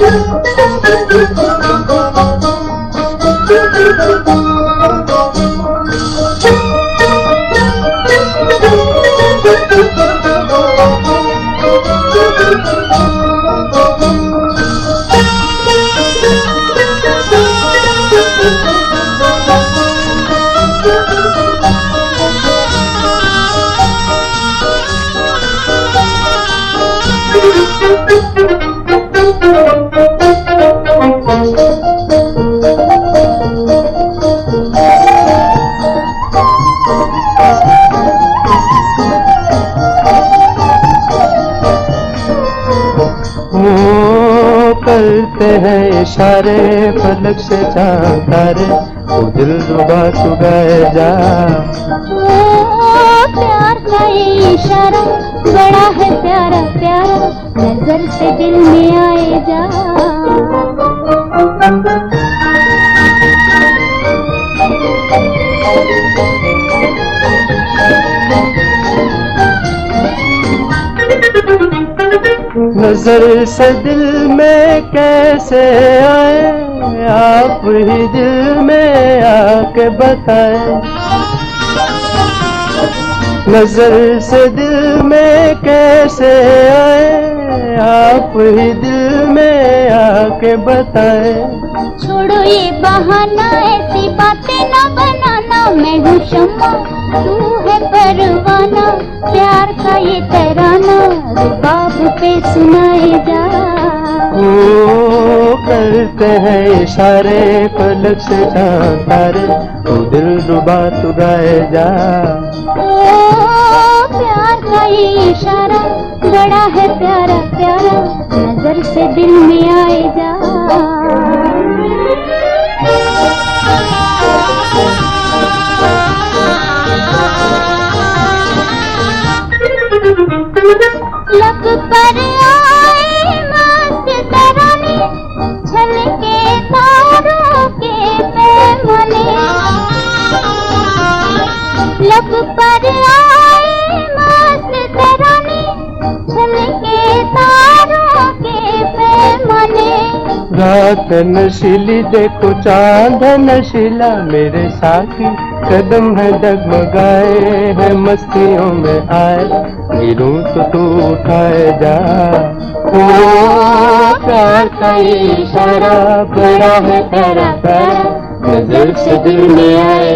करते हैं इशारे पलक से चाकर वो दिल रुबा चुगाए जा प्यार का ये इशारा, बड़ा है प्यारा प्यारा, नज़र से दिल में आए जा नज़र से दिल में कैसे आए, आप ही दिल में आके बताए। नज़र से दिल में कैसे आए, आप ही दिल में आके बताए। छोड़ो ये बहाना, ऐसी बातें ना बनाना। मैं हूँ शम्मा, तू है परवाना, प्यार का ये तराना। पे सुनाए जा। ओ करते हैं इशारे पलक से तारे वो दिल रुबा तू गाए जा। ओ प्यार का ये इशारा बड़ा है प्यारा प्यारा। नज़र से दिल में आए जा। रात नशीली देखो चाँद है नशीला मेरे साथी। कदम है डगमगाए है, मस्तियों में आए। गिरूं तो तू उठाए जा। ओ प्यार बड़ा है तेरा प्यारा नज़र से दिल में आए